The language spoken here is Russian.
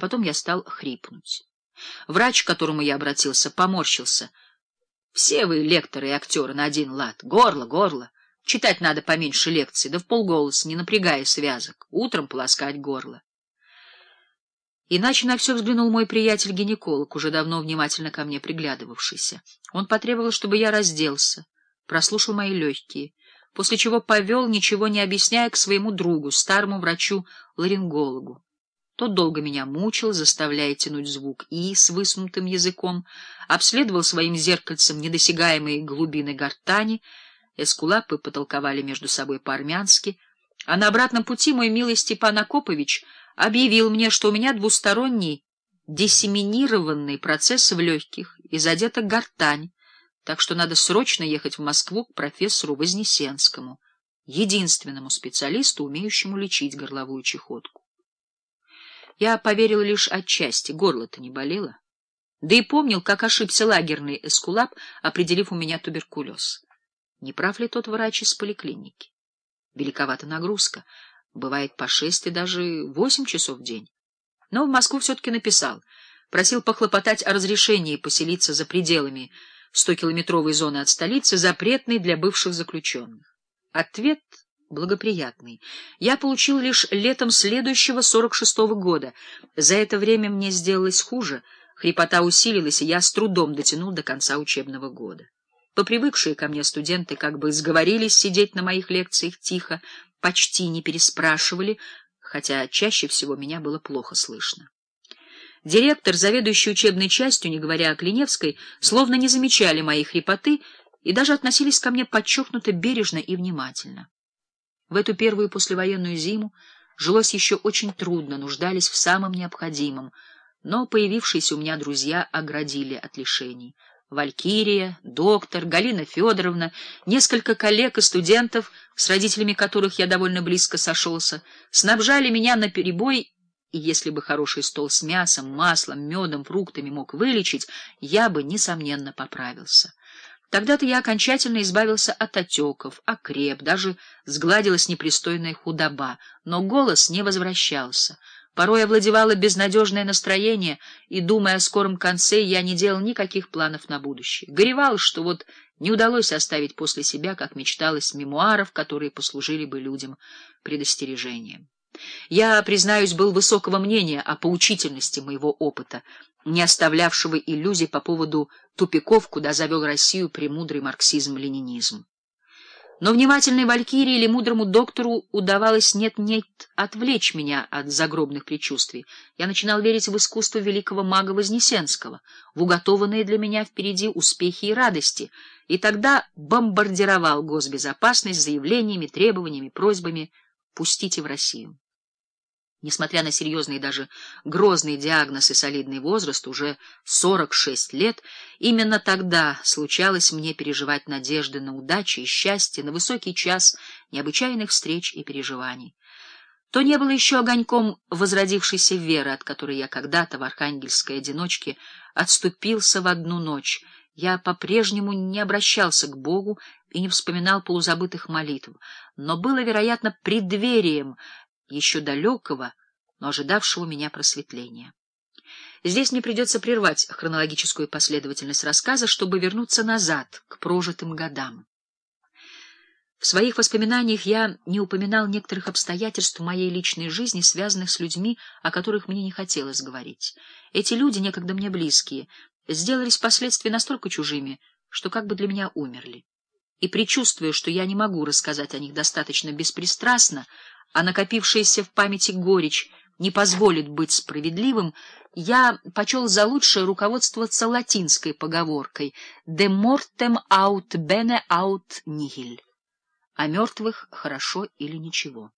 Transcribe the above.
потом я стал хрипнуть. Врач, к которому я обратился, поморщился. Все вы, лекторы и актеры, на один лад. Горло, горло. Читать надо поменьше лекций, да в полголоса, не напрягая связок. Утром полоскать горло. Иначе на все взглянул мой приятель-гинеколог, уже давно внимательно ко мне приглядывавшийся. Он потребовал, чтобы я разделся, прослушал мои легкие, после чего повел, ничего не объясняя, к своему другу, старому врачу-ларингологу. Тот долго меня мучил, заставляя тянуть звук «и» с высунутым языком, обследовал своим зеркальцем недосягаемые глубины гортани, эскулапы потолковали между собой по-армянски, а на обратном пути мой милый Степан Акопович — объявил мне, что у меня двусторонний диссеминированный процесс в легких и задета гортань, так что надо срочно ехать в Москву к профессору Вознесенскому, единственному специалисту, умеющему лечить горловую чехотку. Я поверил лишь отчасти, горло-то не болело. Да и помнил, как ошибся лагерный эскулап, определив у меня туберкулез. Не прав ли тот врач из поликлиники? Великовата нагрузка — Бывает по шесть и даже восемь часов в день. Но в Москву все-таки написал. Просил похлопотать о разрешении поселиться за пределами 100-километровой зоны от столицы, запретной для бывших заключенных. Ответ благоприятный. Я получил лишь летом следующего 46-го года. За это время мне сделалось хуже, хрипота усилилась, и я с трудом дотянул до конца учебного года. Попривыкшие ко мне студенты как бы сговорились сидеть на моих лекциях тихо, почти не переспрашивали, хотя чаще всего меня было плохо слышно. Директор, заведующий учебной частью, не говоря о Клиневской, словно не замечали моей хрипоты и даже относились ко мне подчеркнуто бережно и внимательно. В эту первую послевоенную зиму жилось еще очень трудно, нуждались в самом необходимом, но появившиеся у меня друзья оградили от лишений — Валькирия, доктор, Галина Федоровна, несколько коллег и студентов, с родителями которых я довольно близко сошелся, снабжали меня на перебой, и если бы хороший стол с мясом, маслом, медом, фруктами мог вылечить, я бы, несомненно, поправился. Тогда-то я окончательно избавился от отеков, окреп, даже сгладилась непристойная худоба, но голос не возвращался — Порой овладевало безнадежное настроение, и, думая о скором конце, я не делал никаких планов на будущее. Горевал, что вот не удалось оставить после себя, как мечталось, мемуаров, которые послужили бы людям предостережением. Я, признаюсь, был высокого мнения о поучительности моего опыта, не оставлявшего иллюзий по поводу тупиков, куда завел Россию премудрый марксизм-ленинизм. Но внимательной валькирии или мудрому доктору удавалось нет-нет отвлечь меня от загробных предчувствий. Я начинал верить в искусство великого мага Вознесенского, в уготованные для меня впереди успехи и радости, и тогда бомбардировал госбезопасность заявлениями, требованиями, просьбами «пустите в Россию». Несмотря на серьезный и даже грозный диагноз и солидный возраст, уже 46 лет, именно тогда случалось мне переживать надежды на удачу и счастье, на высокий час необычайных встреч и переживаний. То не было еще огоньком возродившейся веры, от которой я когда-то в архангельской одиночке отступился в одну ночь. Я по-прежнему не обращался к Богу и не вспоминал полузабытых молитв, но было, вероятно, преддверием еще далекого, но ожидавшего меня просветления. Здесь мне придется прервать хронологическую последовательность рассказа, чтобы вернуться назад, к прожитым годам. В своих воспоминаниях я не упоминал некоторых обстоятельств моей личной жизни, связанных с людьми, о которых мне не хотелось говорить. Эти люди, некогда мне близкие, сделались впоследствии настолько чужими, что как бы для меня умерли. И предчувствуя, что я не могу рассказать о них достаточно беспристрастно, а накопившаяся в памяти горечь не позволит быть справедливым, я почел за лучшее руководствоваться латинской поговоркой «de mortem aut bene aut nihil» — «о мертвых хорошо или ничего».